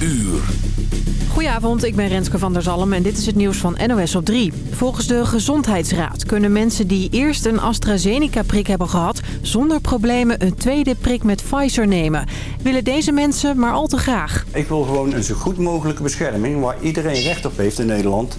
uur. Goedenavond, ik ben Renske van der Zalm en dit is het nieuws van NOS op 3. Volgens de Gezondheidsraad kunnen mensen die eerst een AstraZeneca-prik hebben gehad... zonder problemen een tweede prik met Pfizer nemen. Willen deze mensen maar al te graag. Ik wil gewoon een zo goed mogelijke bescherming waar iedereen recht op heeft in Nederland...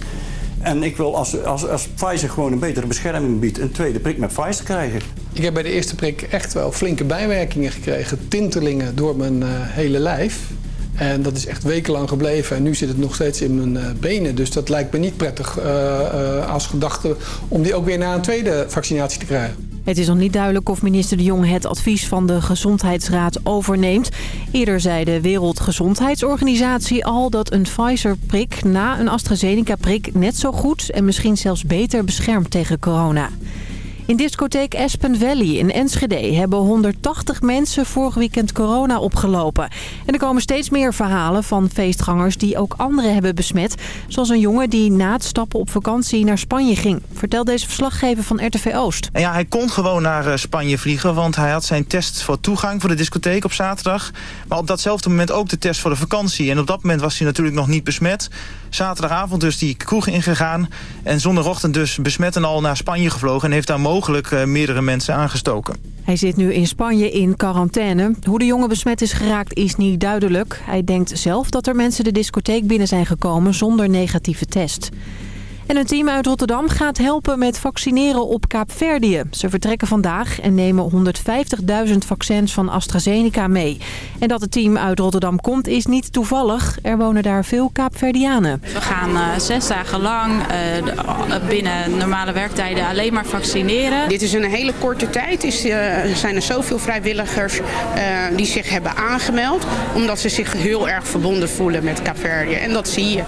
En ik wil als, als, als Pfizer gewoon een betere bescherming biedt... een tweede prik met Pfizer krijgen. Ik heb bij de eerste prik echt wel flinke bijwerkingen gekregen. Tintelingen door mijn uh, hele lijf. En dat is echt wekenlang gebleven. En nu zit het nog steeds in mijn uh, benen. Dus dat lijkt me niet prettig uh, als gedachte... om die ook weer na een tweede vaccinatie te krijgen. Het is nog niet duidelijk of minister De Jong het advies van de Gezondheidsraad overneemt. Eerder zei de Wereldgezondheidsorganisatie al dat een Pfizer-prik na een AstraZeneca-prik net zo goed en misschien zelfs beter beschermt tegen corona. In discotheek Aspen Valley in Enschede hebben 180 mensen vorig weekend corona opgelopen. En er komen steeds meer verhalen van feestgangers die ook anderen hebben besmet. Zoals een jongen die na het stappen op vakantie naar Spanje ging. Vertelt deze verslaggever van RTV Oost. Ja, hij kon gewoon naar eh, Spanje vliegen, want hij had zijn test voor toegang voor de discotheek op zaterdag. Maar op datzelfde moment ook de test voor de vakantie. En op dat moment was hij natuurlijk nog niet besmet. Zaterdagavond dus die kroeg ingegaan. En zondagochtend dus besmet en al naar Spanje gevlogen. En heeft daar mogelijk uh, meerdere mensen aangestoken. Hij zit nu in Spanje in quarantaine. Hoe de jongen besmet is geraakt is niet duidelijk. Hij denkt zelf dat er mensen de discotheek binnen zijn gekomen zonder negatieve test. En een team uit Rotterdam gaat helpen met vaccineren op Kaapverdië. Ze vertrekken vandaag en nemen 150.000 vaccins van AstraZeneca mee. En dat het team uit Rotterdam komt is niet toevallig. Er wonen daar veel Kaapverdianen. We gaan uh, zes dagen lang uh, binnen normale werktijden alleen maar vaccineren. Dit is een hele korte tijd. Is, uh, er zijn er zoveel vrijwilligers die zich hebben aangemeld. Omdat ze zich heel erg verbonden voelen met Kaapverdië. En dat zie je.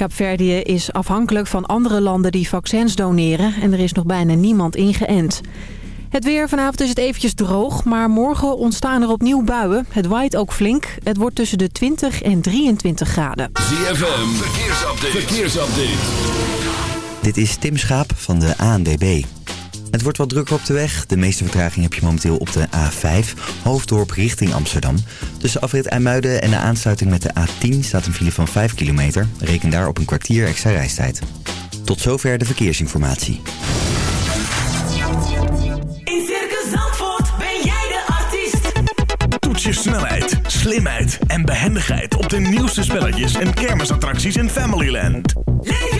Kaapverdië is afhankelijk van andere landen die vaccins doneren en er is nog bijna niemand ingeënt. Het weer, vanavond is het eventjes droog, maar morgen ontstaan er opnieuw buien. Het waait ook flink. Het wordt tussen de 20 en 23 graden. ZFM, verkeersupdate. verkeersupdate. Dit is Tim Schaap van de ANDB. Het wordt wat drukker op de weg. De meeste vertraging heb je momenteel op de A5, hoofddorp richting Amsterdam. Tussen afrit IJmuiden en de aansluiting met de A10 staat een file van 5 kilometer. Reken daar op een kwartier extra reistijd. Tot zover de verkeersinformatie. In Circus Zandvoort ben jij de artiest. Toets je snelheid, slimheid en behendigheid op de nieuwste spelletjes en kermisattracties in Familyland. Leef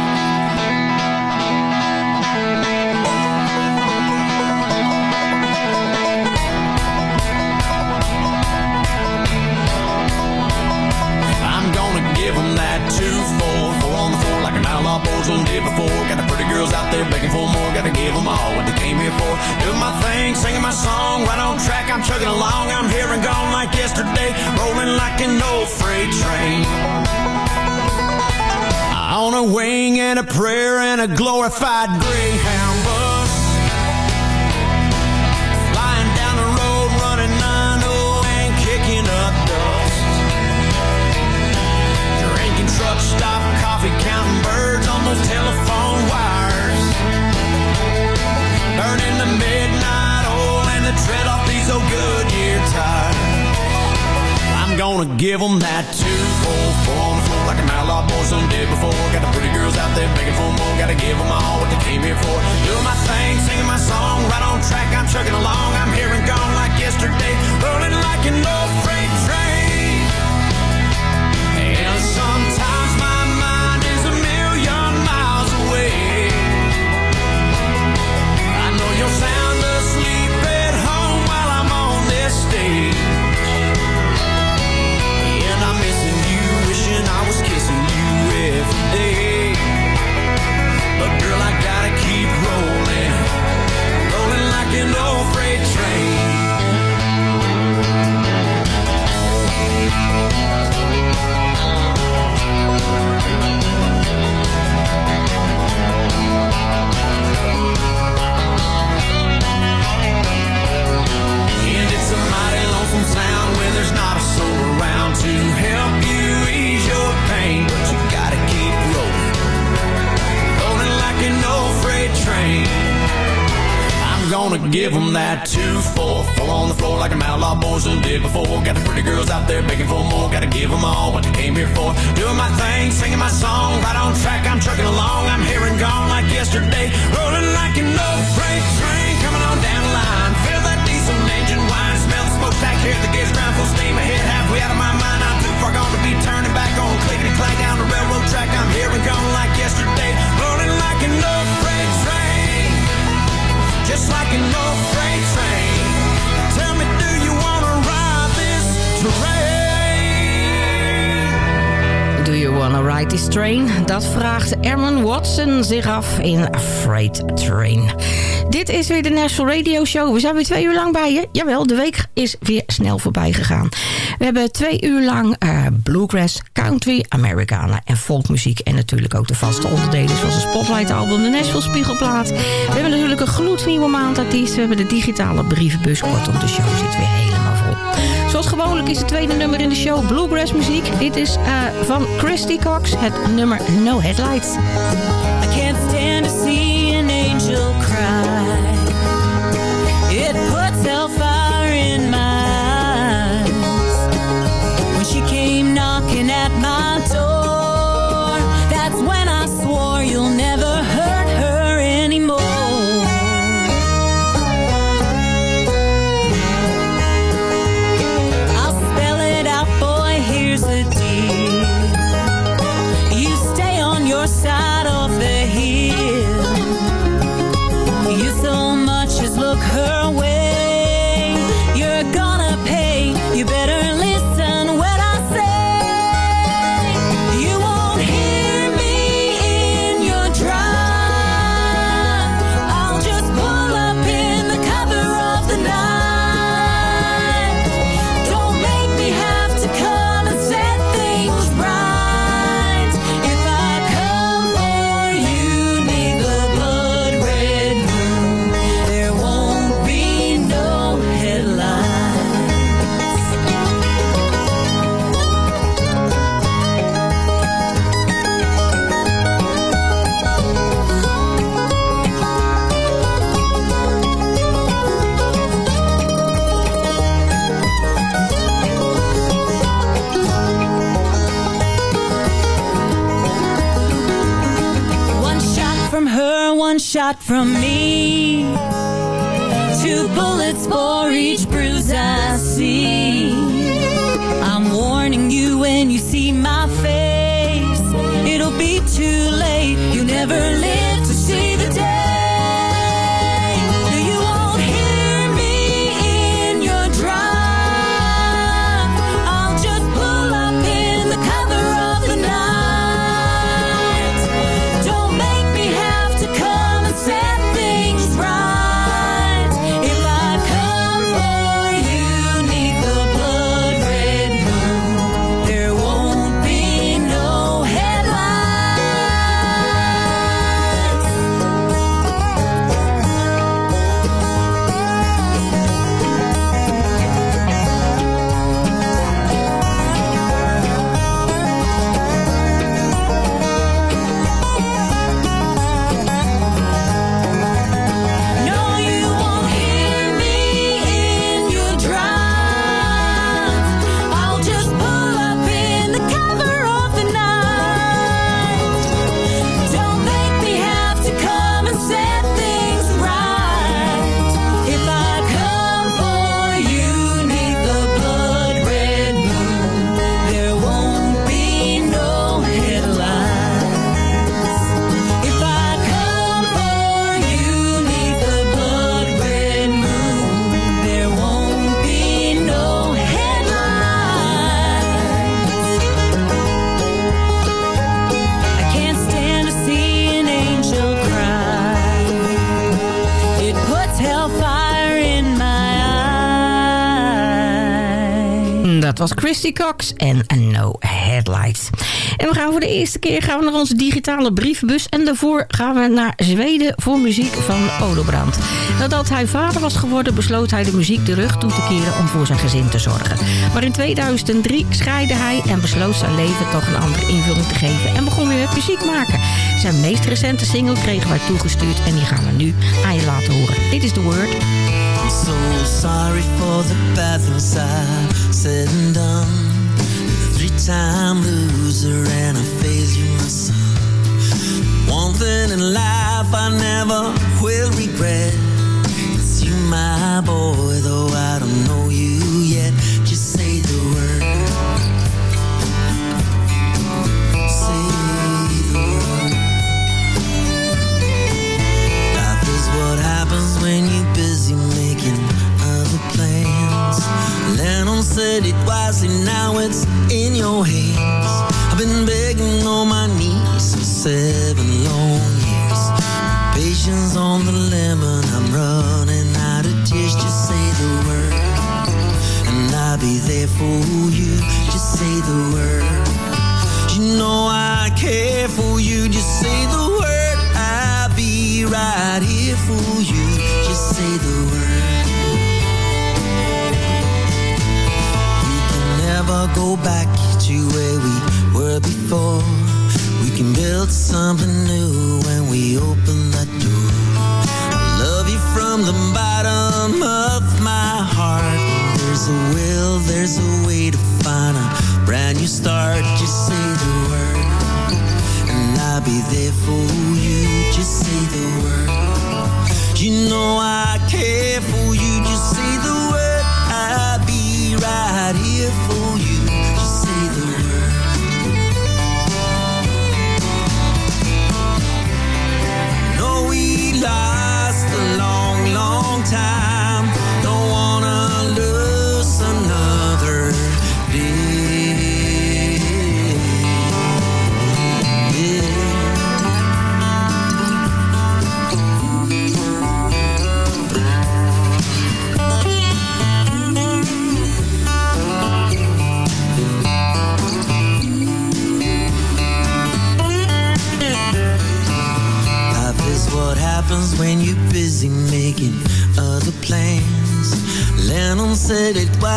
Boys on before. Got the pretty girls out there begging for more. Gotta give 'em all what they came here for. Doing my thing, singing my song, right on track. I'm chugging along. I'm here and gone like yesterday, rolling like an old freight train. On a wing and a prayer and a glorified Greyhound those telephone wires. Burning the midnight oil and the tread off these old Goodyear tires. I'm gonna give them that two, four, four on the floor like an outlaw boy some did before. Got the pretty girls out there begging for more. Gotta give them all what they came here for. Doing my thing, singing my song, right on track. I'm chugging along. I'm here and gone like yesterday, rolling like an old freight Dat vraagt Erman Watson zich af in Freight Train. Dit is weer de National Radio Show. We zijn weer twee uur lang bij je. Jawel, de week is weer snel voorbij gegaan. We hebben twee uur lang eh, bluegrass, country, Americana en folkmuziek. En natuurlijk ook de vaste onderdelen zoals het Spotlight album, de Nashville Spiegelplaat. We hebben natuurlijk een gloednieuwe maandartiest. We hebben de digitale brievenbus. Kortom, de show zit weer helemaal vol. Zoals gewoonlijk is het tweede nummer in de show bluegrass muziek. Dit is eh, van Christy Cox, het nummer No Headlights. I can't stand to see an angel cry. It puts hellfire in my eyes. When she came knocking at my door, shot from me. Two bullets for each bruise I see. I'm warning you when you see my face. It'll be too late. You never live Christy Cox en No Headlights. En we gaan voor de eerste keer gaan we naar onze digitale brievenbus. En daarvoor gaan we naar Zweden voor muziek van Odobrand. Nadat hij vader was geworden besloot hij de muziek de rug toe te keren om voor zijn gezin te zorgen. Maar in 2003 scheidde hij en besloot zijn leven toch een andere invulling te geven. En begon weer met muziek maken. Zijn meest recente single kregen wij toegestuurd en die gaan we nu aan je laten horen. Dit is The Word. So sorry for the bad things I've said and done. Three-time loser and I failed you, my son. One thing in life I never will regret. It's you, my boy, though I don't know said it wisely, now it's in your hands. I've been begging on my knees for seven long years. Patience on the lemon, I'm running out of tears. Just say the word, and I'll be there for you. Just say the word. You know I care for you. Just say the word. I'll be right here for you. Just say the word. Never go back to where we were before. We can build something new when we open that door. I love you from the bottom of my heart. There's a will, there's a way to find a brand new start. Just say the word, and I'll be there for you. Just say the word. You know I care for you. Just say the word. I'll be right here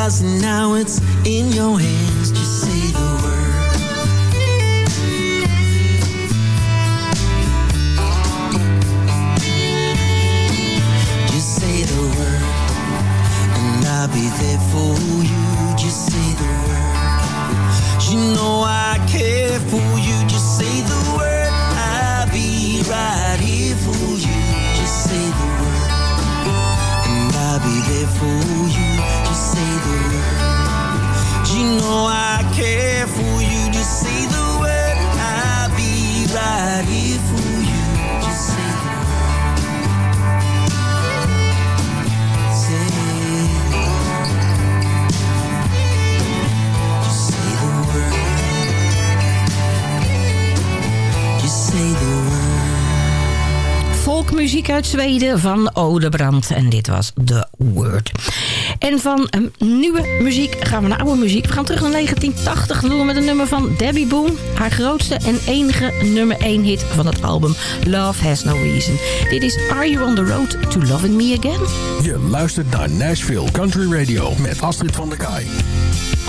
thousand now. Van Odebrand. En dit was The Word. En van um, nieuwe muziek gaan we naar oude muziek. We gaan terug naar 1980. Dat doen we met een nummer van Debbie Boone. Haar grootste en enige nummer 1 hit van het album Love Has No Reason. Dit is Are You On The Road To Loving Me Again? Je luistert naar Nashville Country Radio met Astrid van der Kaai.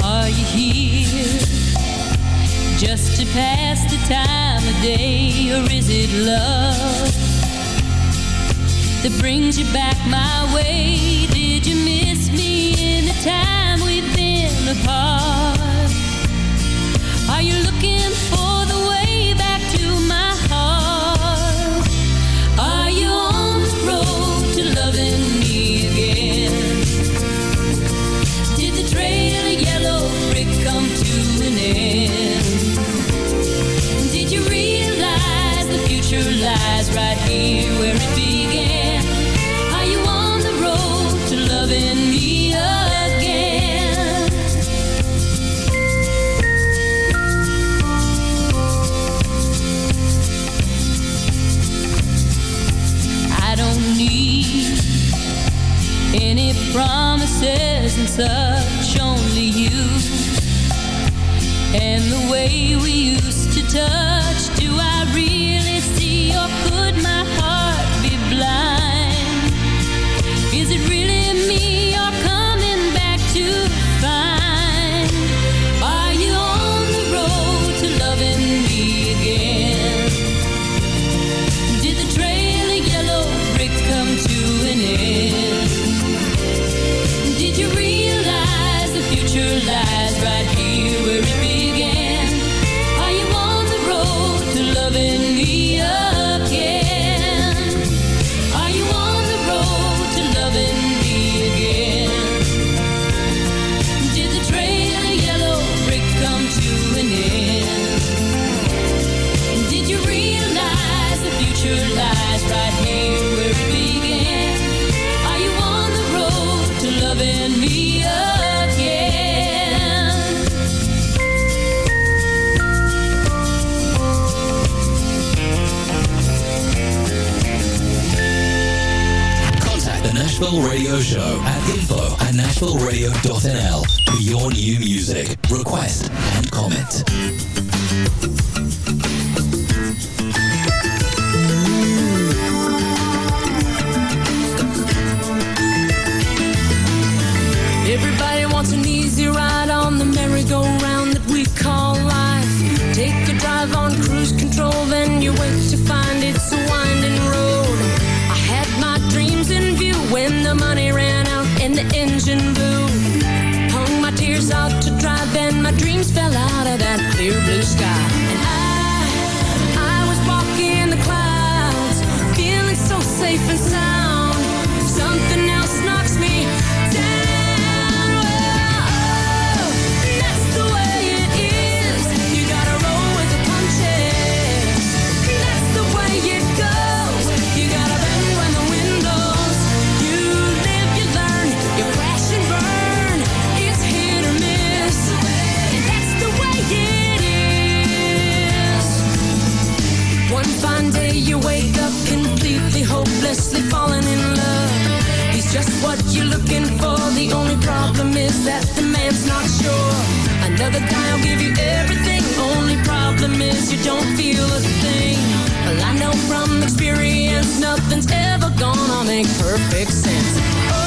Are you here just to pass the time of day, or is it love that brings you back my way? Did you miss me in the time we've been apart? such only you. And the way we used to touch Nashville Radio Show at info at nashvilleradio.nl for your new music, request, and comment. Everybody wants an easy ride on the merry-go-round that we call life. Take a drive on cruise control, then you wait to find it's a winding road. Engine blew. Hung my tears out to dry, then my dreams fell out of that clear blue sky. Fine day you wake up completely hopelessly falling in love. He's just what you're looking for. The only problem is that the man's not sure. Another guy will give you everything. Only problem is you don't feel a thing. Well, I know from experience nothing's ever gonna make perfect sense. Oh,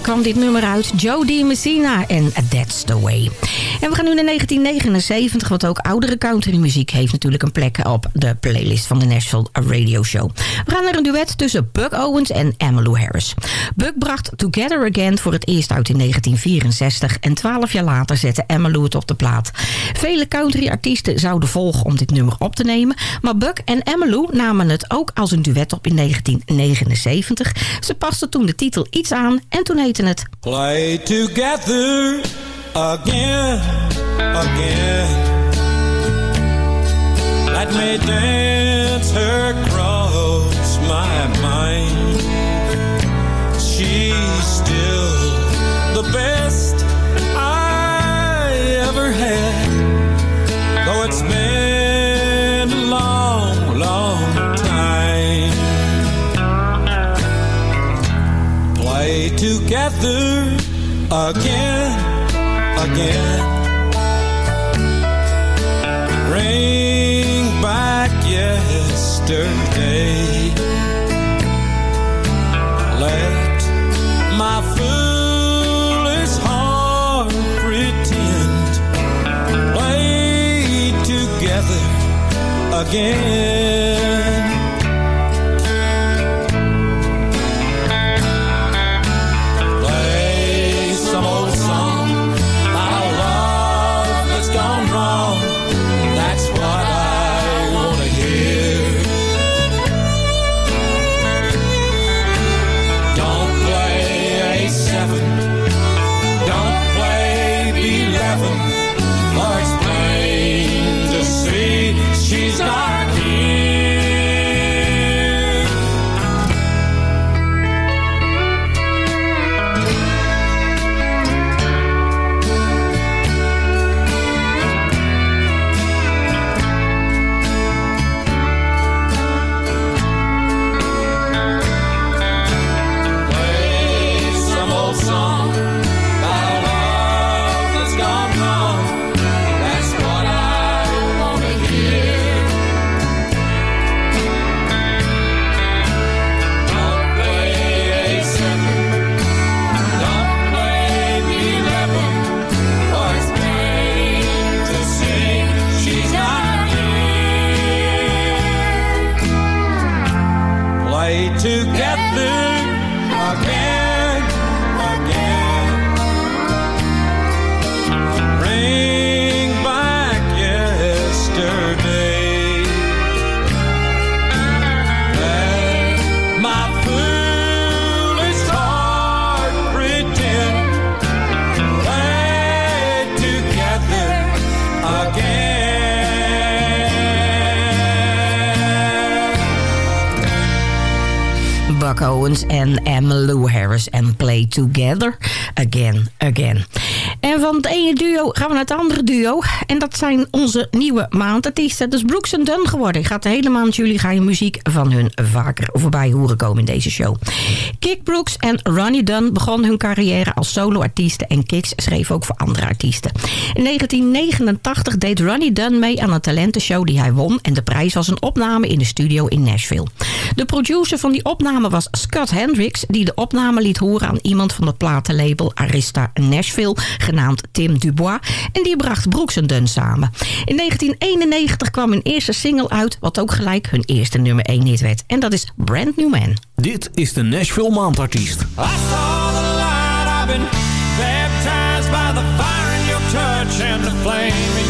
kwam dit nummer uit. Joe D. Messina en That's the Way. En we gaan nu naar 1979, wat ook oudere countrymuziek heeft natuurlijk een plek op de playlist van de Nashville Radio Show. We gaan naar een duet tussen Buck Owens en Emmylou Harris. Buck bracht Together Again voor het eerst uit in 1964 en 12 jaar later zette Emmylou het op de plaat. Vele countryartiesten zouden volgen om dit nummer op te nemen, maar Buck en Emmylou namen het ook als een duet op in 1979. Ze pasten toen de titel iets aan en toen heette het... Play together again, again. Let me dance her across my mind. She's still the best I ever had. Though it's been a long, long time. Play together again, again. Bring back yesterday. Let my foolish heart pretend. Play together again. never Owens en Emmylou Harris en Play Together Again, Again. Van het ene duo gaan we naar het andere duo. En dat zijn onze nieuwe maandartiesten. Dat is Brooks Dunn geworden. Gaat de hele maand juli ga je muziek van hun vaker voorbij horen komen in deze show. Kik Brooks en Ronnie Dunn begonnen hun carrière als soloartiesten. En Kix schreef ook voor andere artiesten. In 1989 deed Ronnie Dunn mee aan een talentenshow die hij won. En de prijs was een opname in de studio in Nashville. De producer van die opname was Scott Hendricks... die de opname liet horen aan iemand van het platenlabel Arista Nashville... genaamd Tim Dubois. En die bracht Brooks Dunn samen. In 1991 kwam hun eerste single uit... wat ook gelijk hun eerste nummer 1 hit werd. En dat is Brand New Man. Dit is de Nashville Maandartiest. I saw the light, I've been baptized by the fire in your touch and the flame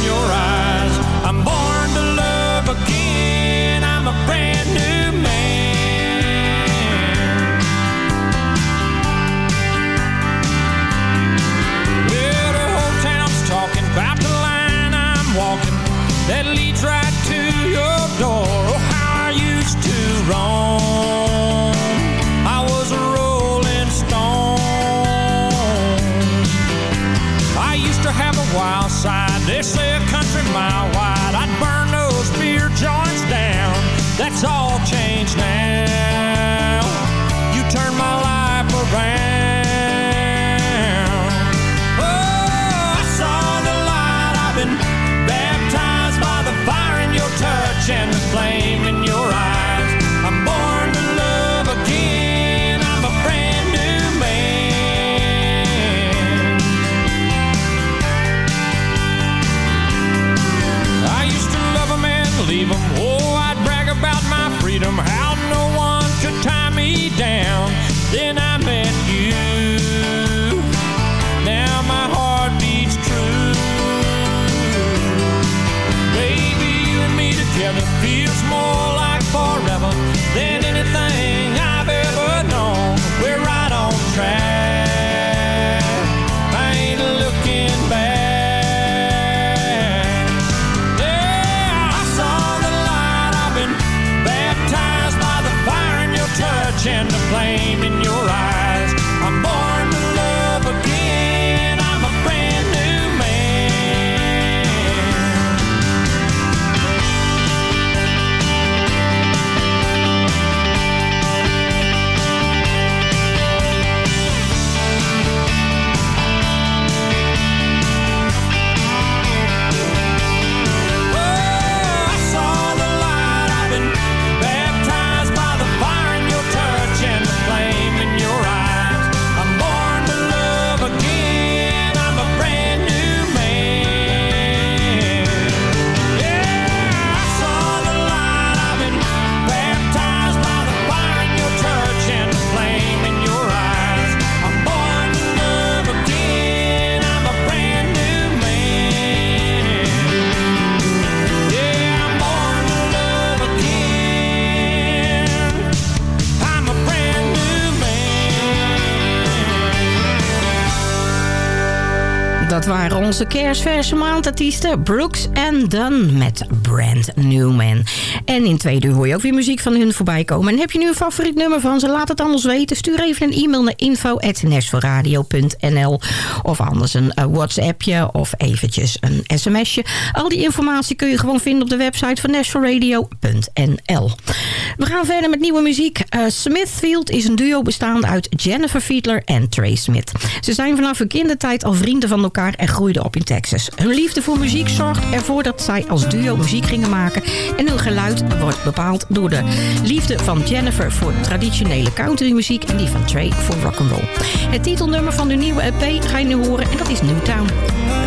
onze kerstverse maandartiesten Brooks en Dunn met Brand Newman. En in tweede uur hoor je ook weer muziek van hun voorbij komen. En heb je nu een favoriet nummer van ze, laat het ons weten. Stuur even een e-mail naar info.nashvilleradio.nl of anders een uh, WhatsAppje of eventjes een sms'je. Al die informatie kun je gewoon vinden op de website van nashvilleradio.nl. We gaan verder met nieuwe muziek. Uh, Smithfield is een duo bestaande uit Jennifer Fiedler en Trey Smith. Ze zijn vanaf hun kindertijd al vrienden van elkaar en groeiden op in Texas. Hun liefde voor muziek zorgt ervoor dat zij als duo muziek gingen maken. En hun geluid wordt bepaald door de liefde van Jennifer voor traditionele countrymuziek en die van Trey voor rock'n'roll. Het titelnummer van hun nieuwe EP ga je nu horen en dat is Newtown.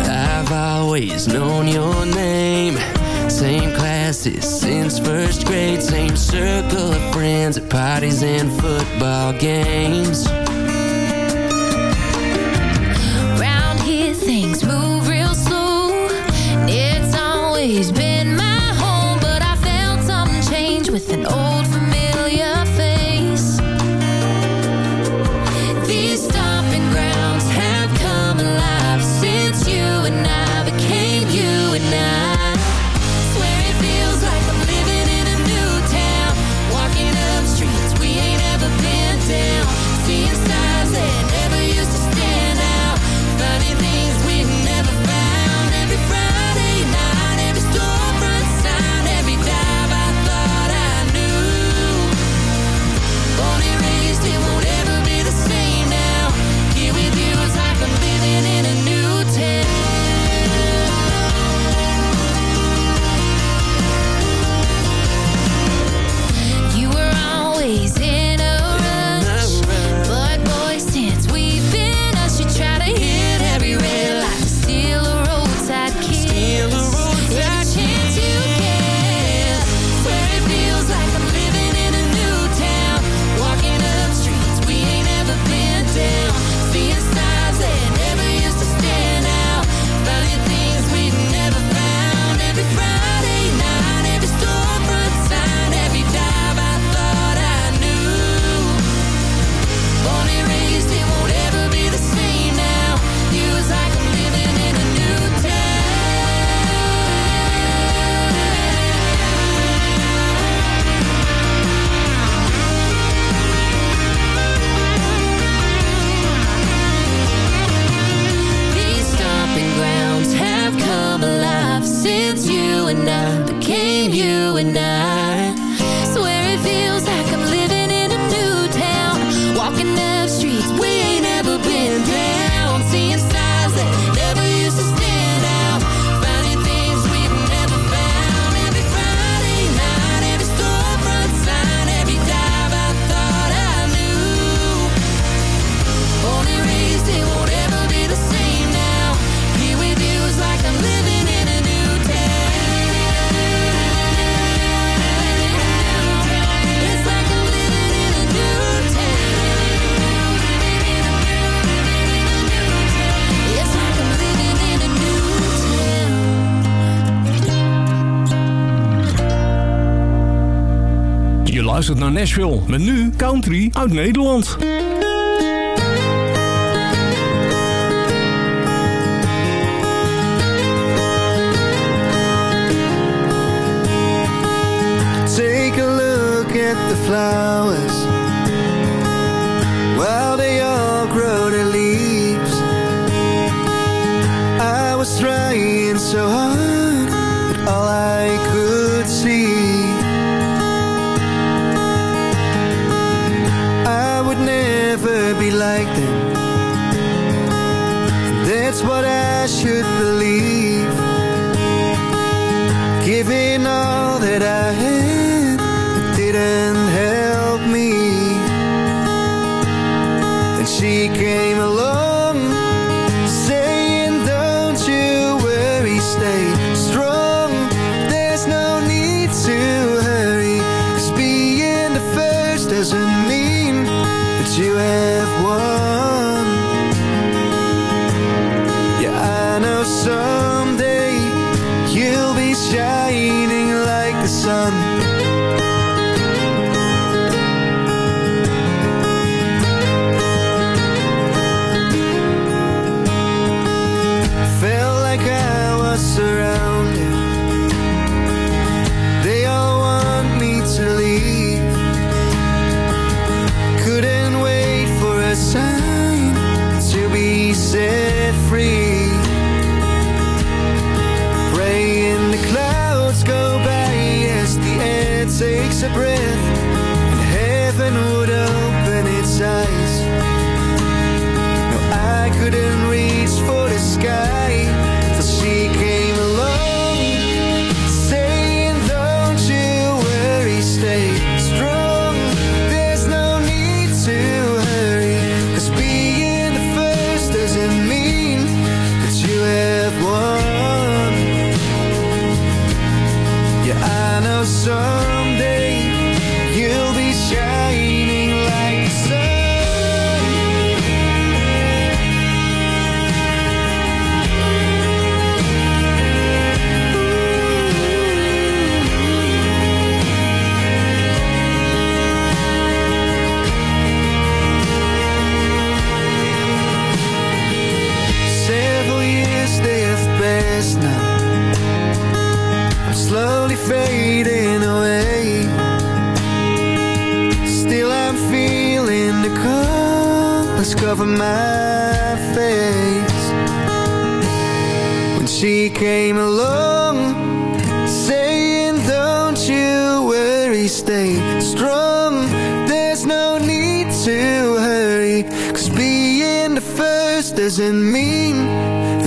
I've known your name. Same since first grade. Same circle of friends at parties and football games. Always been my home, but I felt something change with an old Je luistert naar Nashville met nu country uit Nederland. Take a look at the flowers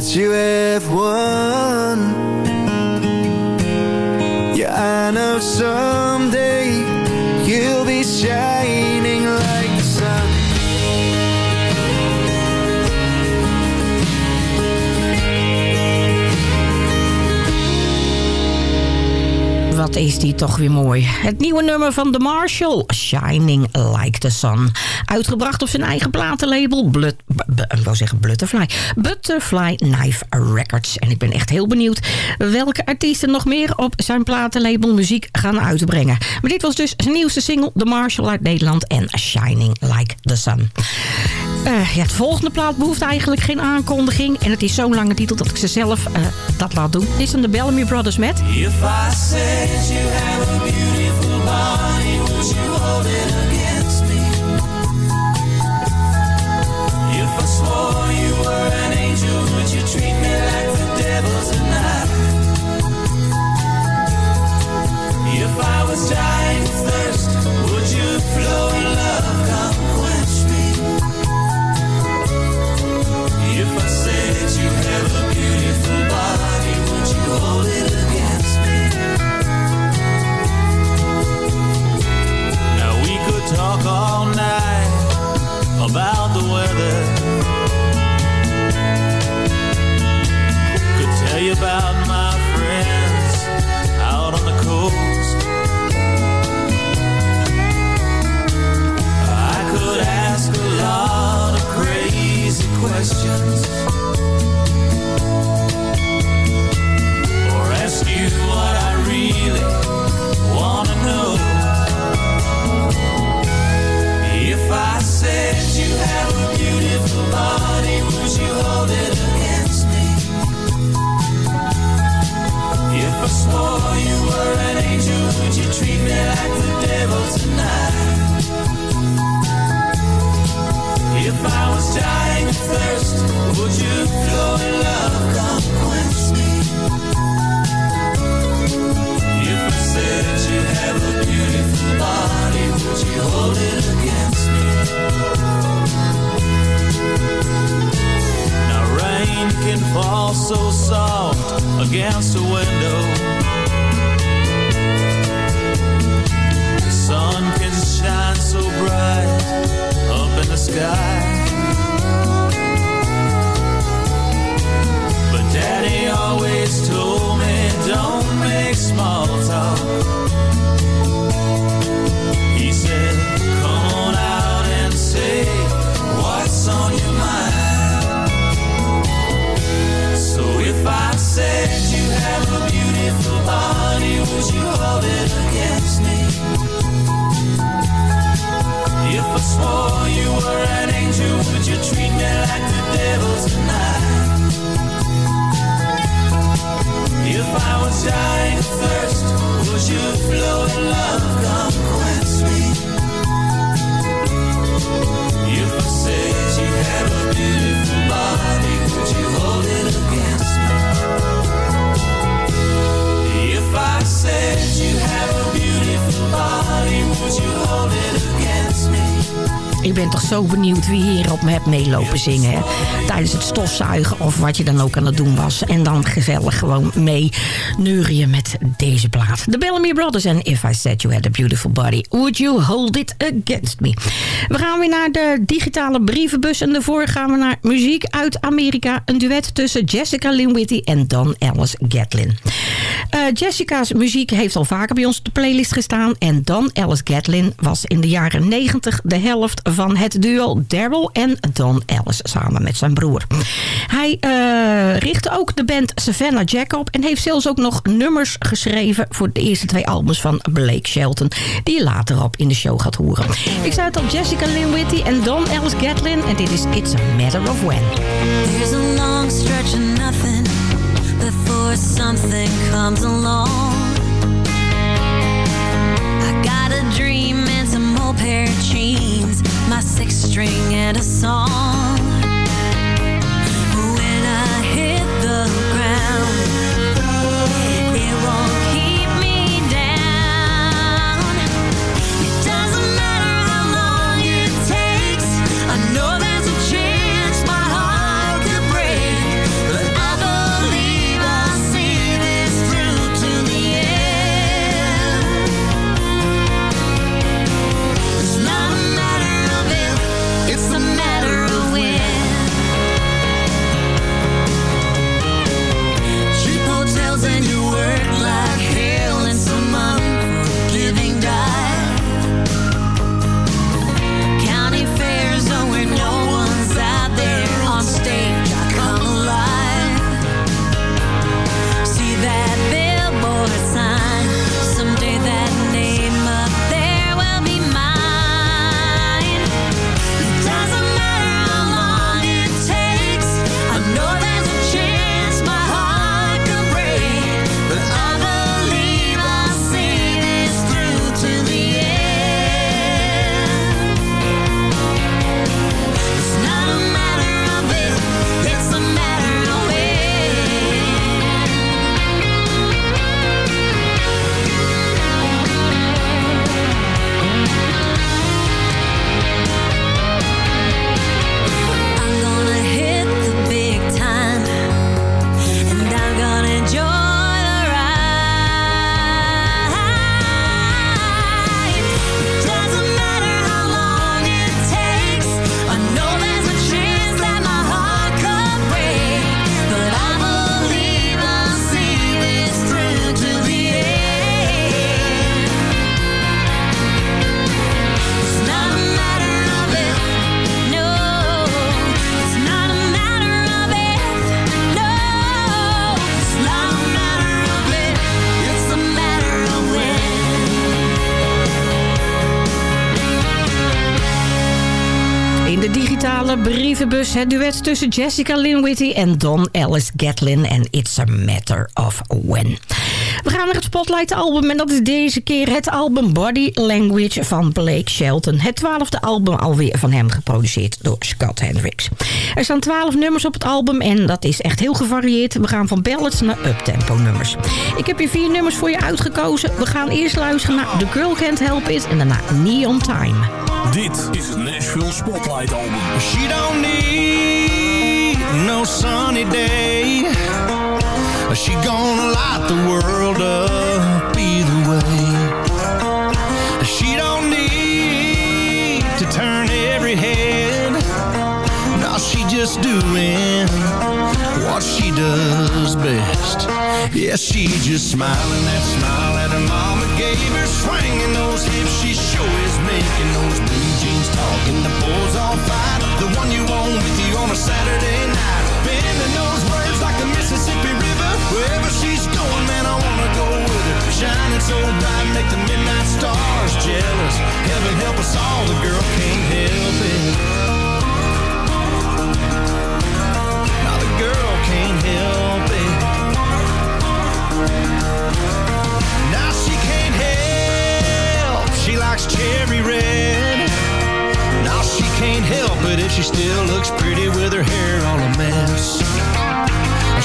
that you have won. Yeah, I know someday Wat is die toch weer mooi. Het nieuwe nummer van The Marshall, Shining Like the Sun. Uitgebracht op zijn eigen platenlabel, Blut, zeggen Butterfly. Butterfly Knife Records. En ik ben echt heel benieuwd welke artiesten nog meer op zijn platenlabel muziek gaan uitbrengen. Maar dit was dus zijn nieuwste single, The Marshall uit Nederland en Shining Like the Sun. Eh, ja, het volgende plaat behoeft eigenlijk geen aankondiging. En het is zo'n lange titel dat ik ze zelf eh, dat laat doen. Dit is dan de Bellamy Brothers met... If I you have a beautiful body, would you hold it against me? If I swore you were an angel, would you treat me like the devil tonight? If I was dying talk all night about the weather. Could tell you about my friends out on the coast. I could ask a lot of crazy questions. Op me hebt meelopen zingen. Hè? Tijdens het stofzuigen of wat je dan ook aan het doen was. En dan gezellig gewoon mee neurien met deze plaat. The Bellamy Brothers en If I Said You Had A Beautiful Body. Would You Hold It Against Me? We gaan weer naar de digitale brievenbus. En daarvoor gaan we naar muziek uit Amerika. Een duet tussen Jessica Lynn Whitty en Don Ellis Gatlin. Eh, Jessica's muziek heeft al vaker bij ons op de playlist gestaan. En Don Ellis Gatlin was in de jaren 90 de helft van het duo Daryl en Don Ellis samen met zijn broer. Hij eh, richtte ook de band Savannah Jack op en heeft zelfs ook nog nummers geschreven voor de eerste twee albums van Blake Shelton, die je later op in de show gaat horen. Ik zei het al, Jessica Lynn Whitty en Don Ellis Gatlin en dit is It's a Matter of When. There's a long stretch of nothing before something comes along. I got a dream and some old pair of jeans. my six string and a song. down. Brievenbus het duet tussen Jessica Lynn Whitty en Don Ellis Gatlin en It's a Matter of When. We gaan naar het Spotlight album en dat is deze keer het album Body Language van Blake Shelton. Het twaalfde album alweer van hem geproduceerd door Scott Hendricks. Er staan twaalf nummers op het album en dat is echt heel gevarieerd. We gaan van ballads naar uptempo nummers. Ik heb hier vier nummers voor je uitgekozen. We gaan eerst luisteren naar The Girl Can't Help It en daarna Neon Time. Dit is het Nashville Spotlight Album. She don't need no sunny day. She gonna light the world up either way. She just doing what she does best. Yeah, she just smiling that smile that her mama gave her, swinging those hips. She sure is making those blue jeans talking. The boys all fine, the one you want with you on a Saturday night. Bending those words like the Mississippi River. Wherever she's going, man, I wanna go with her. Shining so bright, make the midnight stars jealous. Heaven help us all, the girl can't help it. Likes cherry red. Now she can't help it if she still looks pretty with her hair all a mess.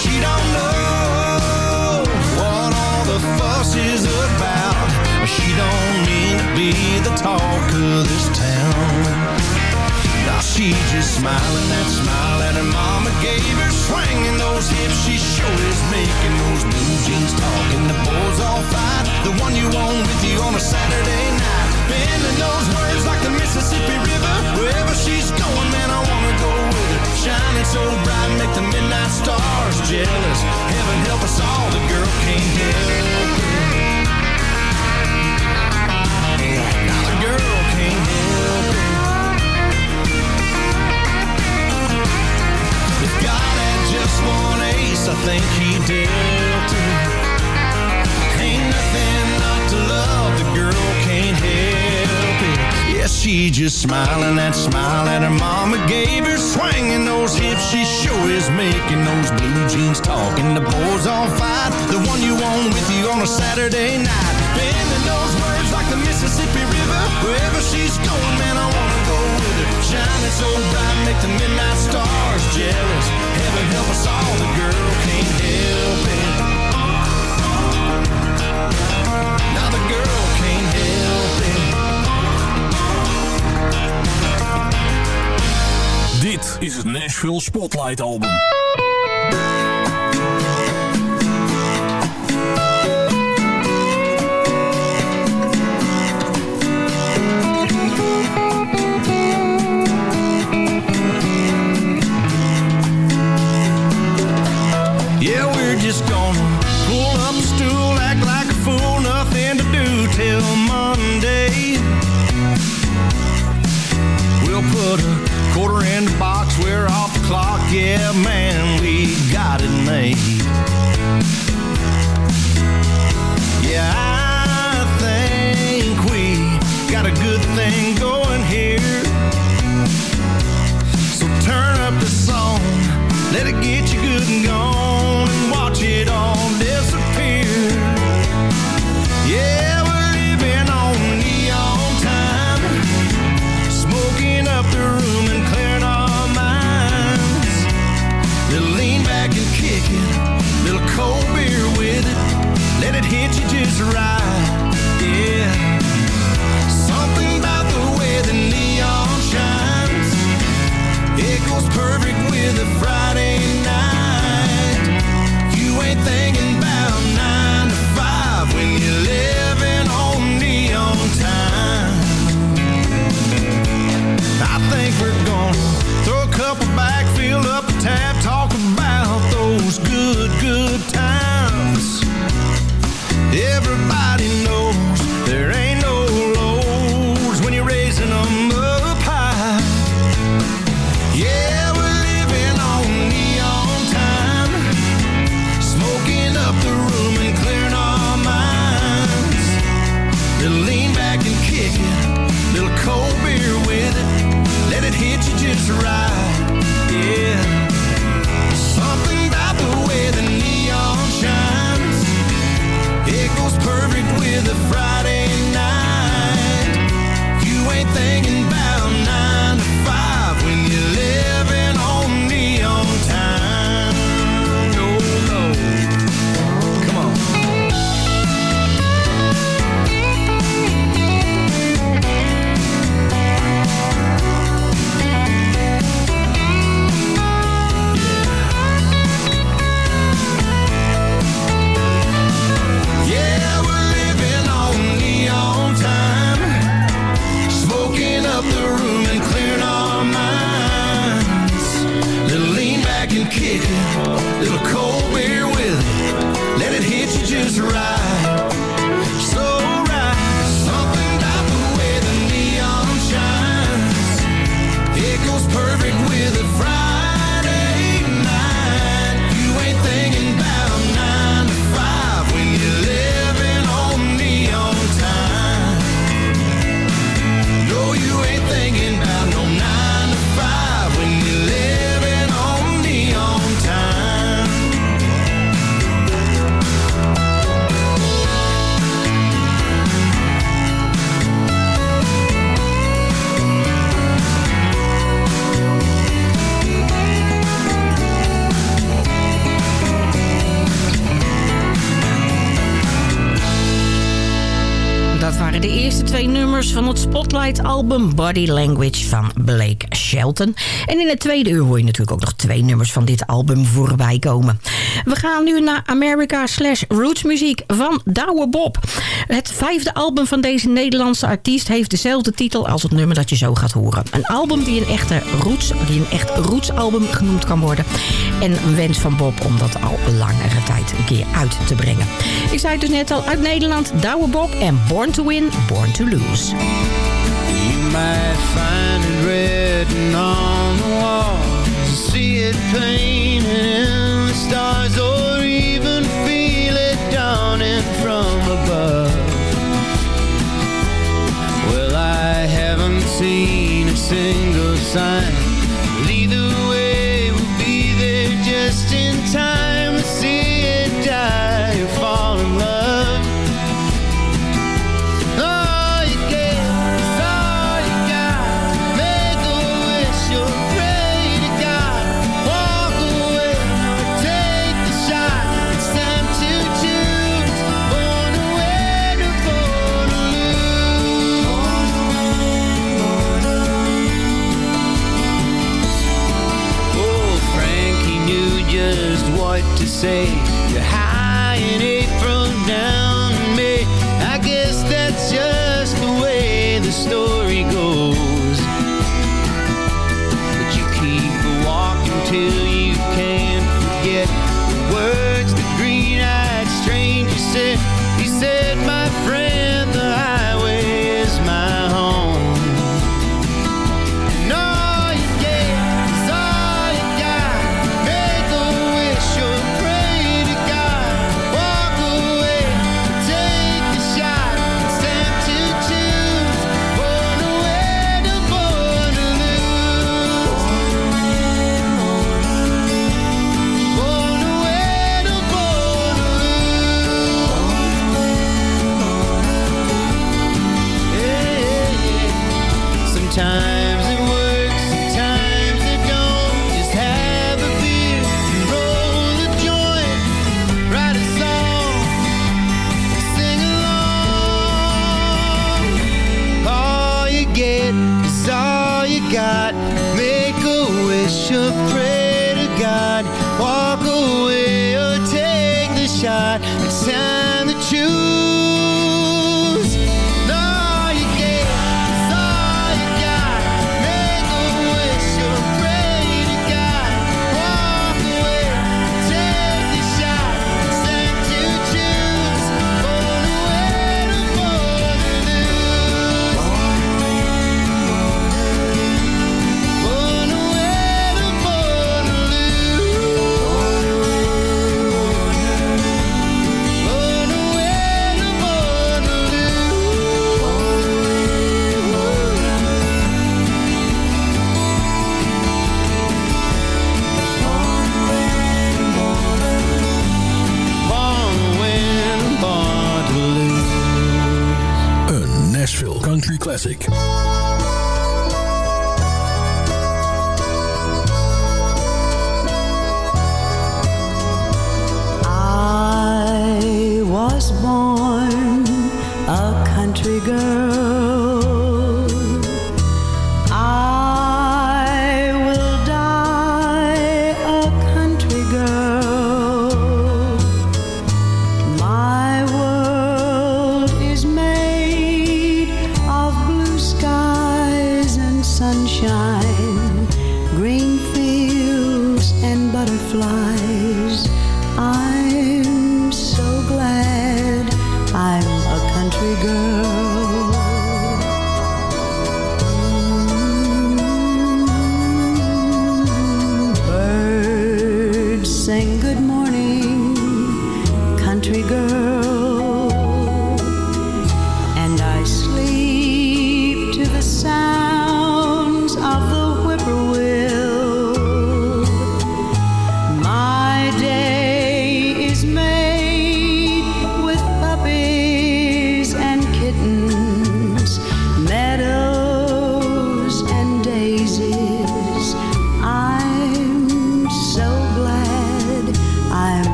She don't know what all the fuss is about. She don't mean to be the talk of this town. She just smiling that smile that her mama gave her, swinging those hips. She sure is making those blue jeans talking. The boys all fine, the one you want with you on a Saturday night. Bending those words like the Mississippi River. Wherever she's going, man, I wanna go with her. Shining so bright, make the midnight stars jealous. Heaven help us all, the girl can't help. Ace, I think he did it. Ain't nothing not to love, the girl can't help it. Yeah, she just smiling that smile that her mama gave her. Swinging those hips, she sure is making those blue jeans talking. The boys all fight, the one you want with you on a Saturday night. Bending those words like the Mississippi River. Wherever she's going, man, I her. Shining so bright, make the midnight stars jealous. Heaven help us all, the girl can't help it. Now the girl can't help it. Dit is het Nashville Spotlight Album. Spotlight-album Body Language van Blake Shelton. En in het tweede uur hoor je natuurlijk ook nog twee nummers van dit album voorbij komen. We gaan nu naar America slash Roots muziek van Douwe Bob. Het vijfde album van deze Nederlandse artiest heeft dezelfde titel als het nummer dat je zo gaat horen. Een album die een, echte roots, die een echt roots-album genoemd kan worden. En een wens van Bob om dat al langere tijd een keer uit te brengen. Ik zei het dus net al, uit Nederland, Douwe Bob en Born to Win, Born to Lose. Might find it written on the walls, see it painted in the stars, or even feel it dawning from above. Well, I haven't seen a single sign. What to say. You're high in April, down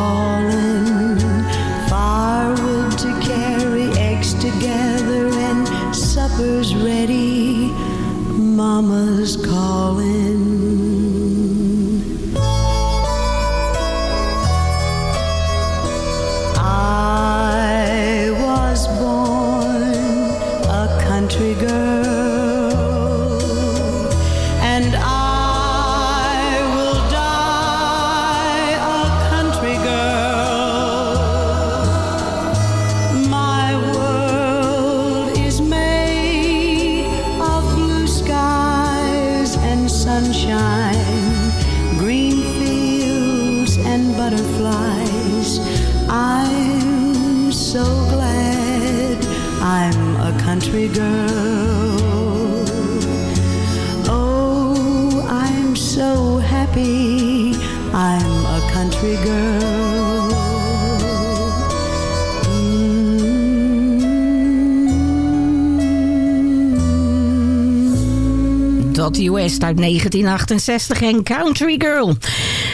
Oh. Dottie uit 1968 en Country Girl.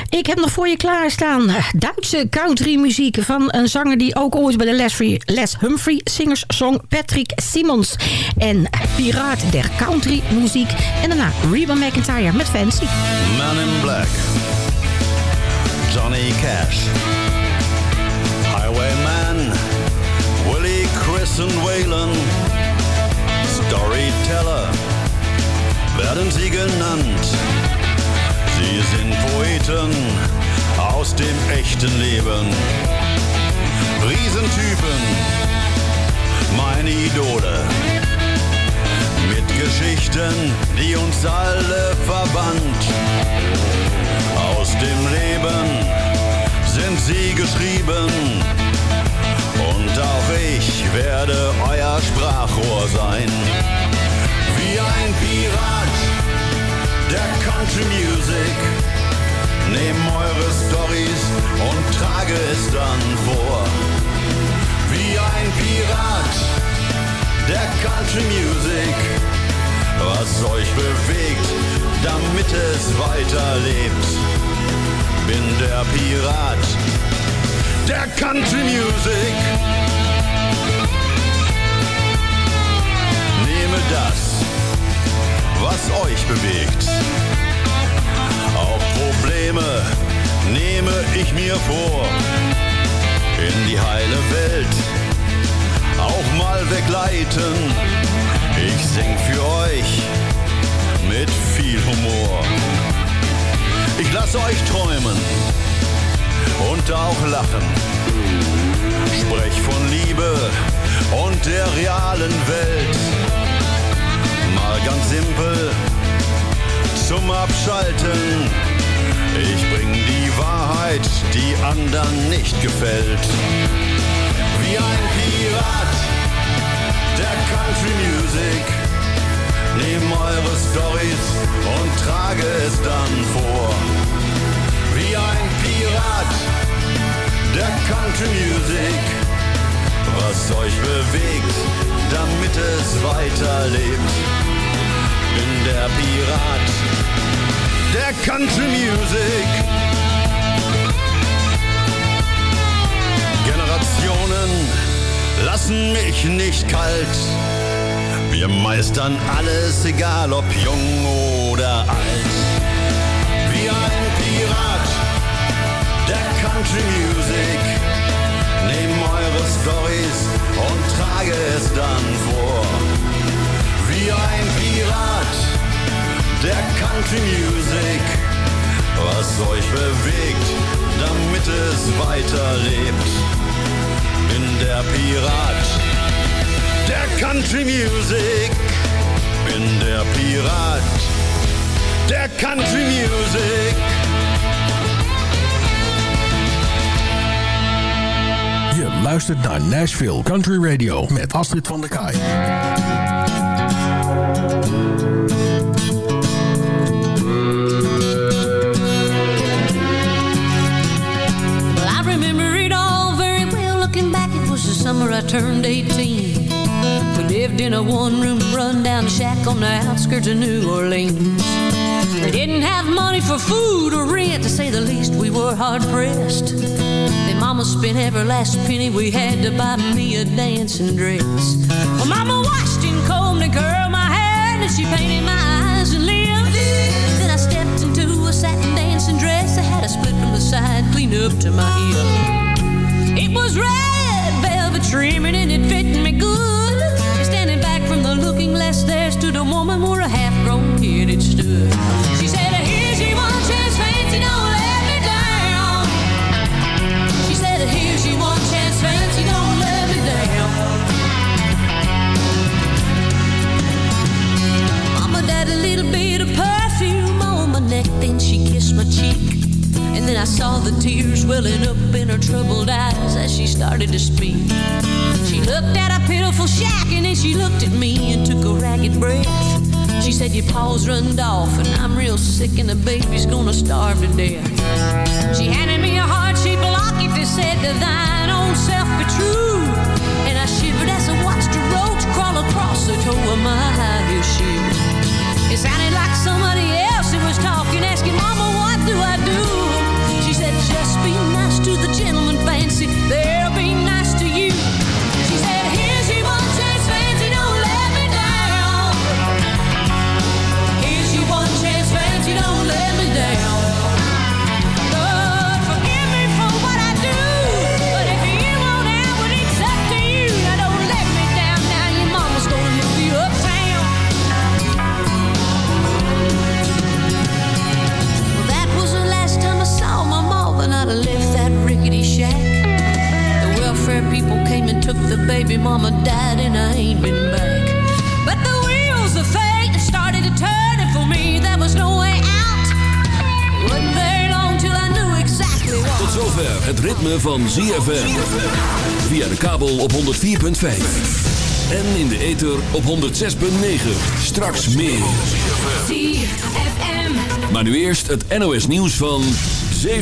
Ik heb nog voor je klaarstaan Duitse countrymuziek van een zanger die ook ooit bij de Les, Les Humphrey Singers zong, Patrick Simmons. En Piraat der Country muziek. En daarna Reba McIntyre met Fancy. Man in Black. Johnny Cash. Highwayman. Willie Chris und Waylon. Genannt. Sie sind Poeten aus dem echten Leben. Riesentypen, meine Idole. Mit Geschichten, die uns alle verband. Aus dem Leben sind sie geschrieben. Und auch ich werde euer Sprachrohr sein. Wie ein Pirat der Country Music. Nehm eure Stories und trage es dann vor. Wie ein Pirat der Country Music. Was euch bewegt, damit es weiterlebt. Bin der Pirat der Country Music. Nehme das, was euch bewegt. Auch Probleme nehme ich mir vor. In die heile Welt auch mal begleiten. Ich sing für euch mit viel Humor. Ich lasse euch träumen und auch lachen. Sprech von Liebe und der realen Welt. Mal ganz simpel zum Abschalten. Ich bring die Wahrheit, die anderen nicht gefällt. Wie ein Pirat der Country Music. Nehm eure Stories und trage es dann vor. Wie ein Pirat der Country Music. Was euch bewegt, damit es weiterlebt. Bin der Pirat der Country Music. Generationen lassen mich nicht kalt. Wir meistern alles, egal ob jung oder alt. Wie ein Pirat der Country Music. Nehm eure Stories und trage es dann vor. Wie ein Pirat der Country Music. Was euch bewegt, damit es weiterlebt. Bin der Pirat der Country Music. Bin der Pirat der Country Music. Je luistert naar Nashville Country Radio met Astrid van der Kaai. Turned 18. We lived in a one-room rundown shack on the outskirts of New Orleans. We didn't have money for food or rent, to say the least. We were hard pressed. Then Mama spent every last penny we had to buy me a dancing dress. Well, Mama washed and combed and curled my hair, she painted my eyes and lips. Then I stepped into a satin dancing dress that had a split from the side, clean up to my hip. It was red velvet trimming and it fit me good. Standing back from the looking glass, there stood a woman where a half-grown kid had stood. The tears welling up in her troubled eyes as she started to speak. She looked at a pitiful shack and then she looked at me and took a ragged breath. She said, Your paws runned off and I'm real sick and the baby's gonna starve to death. She handed me a heart-shaped locket that said to thine own self be true. And I shivered as I watched a roach crawl across the toe of my high shoe. It sounded like somebody else who was talking, asking, gentlemen people came and took the baby, mama died, and I ain't been back. But the wheels of fate started to turn, and for me, there was no way out. It wasn't very long till I knew exactly what. Tot zover het ritme van ZFM. Via de kabel op 104.5. En in de ether op 106.9. Straks meer. ZFM. Maar nu eerst het NOS nieuws van